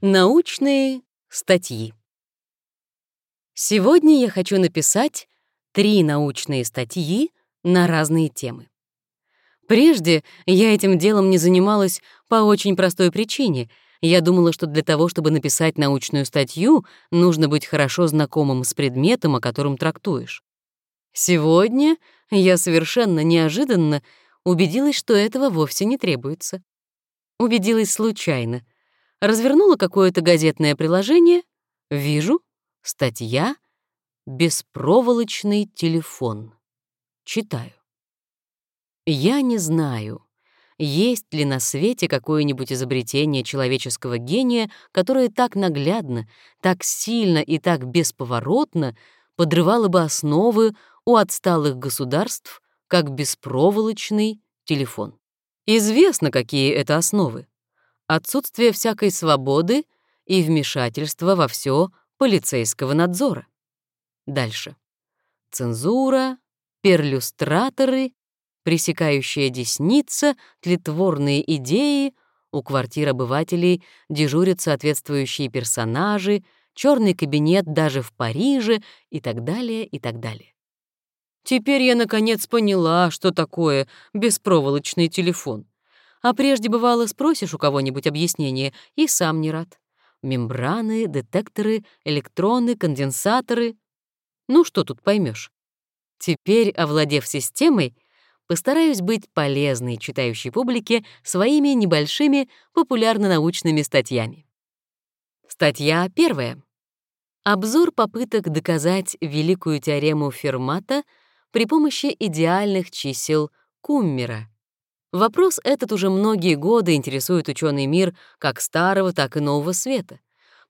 Научные статьи. Сегодня я хочу написать три научные статьи на разные темы. Прежде я этим делом не занималась по очень простой причине. Я думала, что для того, чтобы написать научную статью, нужно быть хорошо знакомым с предметом, о котором трактуешь. Сегодня я совершенно неожиданно убедилась, что этого вовсе не требуется. Убедилась случайно — развернула какое-то газетное приложение, вижу, статья «Беспроволочный телефон». Читаю. Я не знаю, есть ли на свете какое-нибудь изобретение человеческого гения, которое так наглядно, так сильно и так бесповоротно подрывало бы основы у отсталых государств, как беспроволочный телефон. Известно, какие это основы отсутствие всякой свободы и вмешательство во все полицейского надзора. Дальше. Цензура, перлюстраторы, пресекающая десница, тлетворные идеи, у квартир обывателей дежурят соответствующие персонажи, черный кабинет даже в Париже и так далее, и так далее. Теперь я наконец поняла, что такое беспроволочный телефон а прежде бывало спросишь у кого-нибудь объяснение и сам не рад. Мембраны, детекторы, электроны, конденсаторы. Ну что тут поймешь? Теперь, овладев системой, постараюсь быть полезной читающей публике своими небольшими популярно-научными статьями. Статья первая. Обзор попыток доказать великую теорему Фермата при помощи идеальных чисел Куммера. Вопрос этот уже многие годы интересует ученый мир как старого, так и нового света.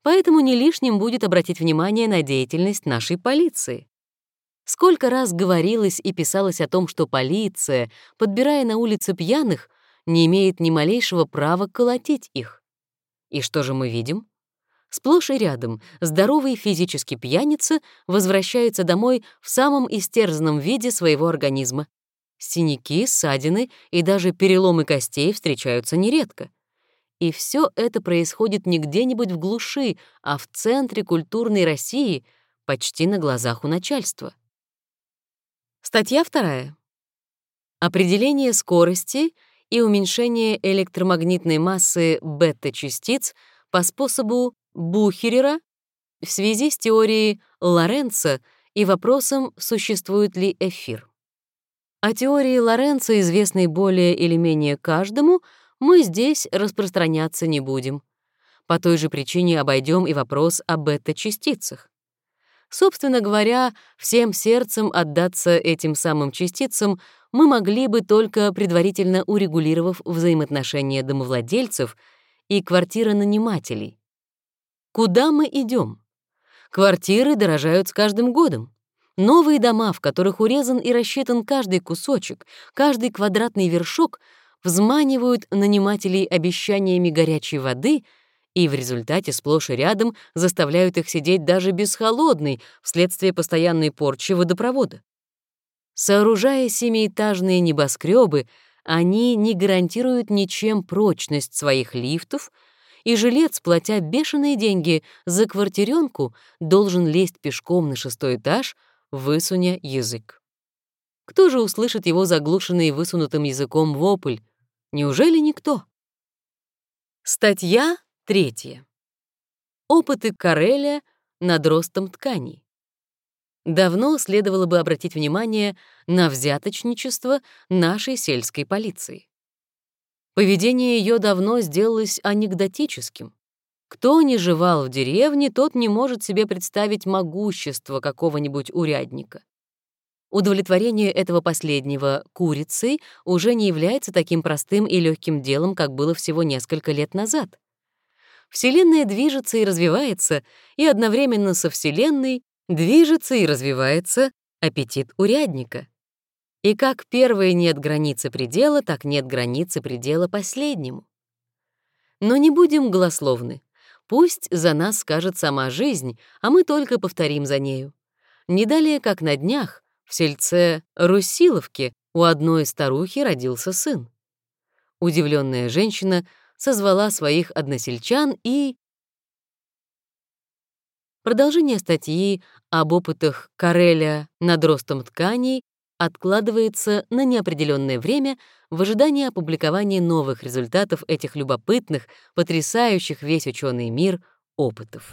Поэтому не лишним будет обратить внимание на деятельность нашей полиции. Сколько раз говорилось и писалось о том, что полиция, подбирая на улице пьяных, не имеет ни малейшего права колотить их. И что же мы видим? Сплошь и рядом здоровый физически пьяница возвращается домой в самом истерзанном виде своего организма, Синяки, ссадины и даже переломы костей встречаются нередко. И все это происходит не где-нибудь в глуши, а в центре культурной России, почти на глазах у начальства. Статья вторая. Определение скорости и уменьшение электромагнитной массы бета-частиц по способу Бухерера в связи с теорией Лоренца и вопросом, существует ли эфир. О теории Лоренцо, известной более или менее каждому, мы здесь распространяться не будем. По той же причине обойдем и вопрос о бета-частицах. Собственно говоря, всем сердцем отдаться этим самым частицам мы могли бы только предварительно урегулировав взаимоотношения домовладельцев и квартиронанимателей. Куда мы идем? Квартиры дорожают с каждым годом. Новые дома, в которых урезан и рассчитан каждый кусочек, каждый квадратный вершок, взманивают нанимателей обещаниями горячей воды и в результате сплошь и рядом заставляют их сидеть даже без холодной вследствие постоянной порчи водопровода. Сооружая семиэтажные небоскребы, они не гарантируют ничем прочность своих лифтов, и жилец, платя бешеные деньги за квартиренку, должен лезть пешком на шестой этаж — высуня язык. Кто же услышит его заглушенный высунутым языком вопль? Неужели никто? Статья третья. Опыты Кареля над ростом тканей. Давно следовало бы обратить внимание на взяточничество нашей сельской полиции. Поведение ее давно сделалось анекдотическим. Кто не жевал в деревне, тот не может себе представить могущество какого-нибудь урядника. Удовлетворение этого последнего курицей уже не является таким простым и легким делом, как было всего несколько лет назад. Вселенная движется и развивается, и одновременно со Вселенной движется и развивается аппетит урядника. И как первой нет границы предела, так нет границы предела последнему. Но не будем голословны. Пусть за нас скажет сама жизнь, а мы только повторим за нею. Не далее, как на днях, в сельце Русиловке у одной старухи родился сын. Удивленная женщина созвала своих односельчан и... Продолжение статьи об опытах Кареля над ростом тканей откладывается на неопределенное время в ожидании опубликования новых результатов этих любопытных, потрясающих весь ученый мир опытов.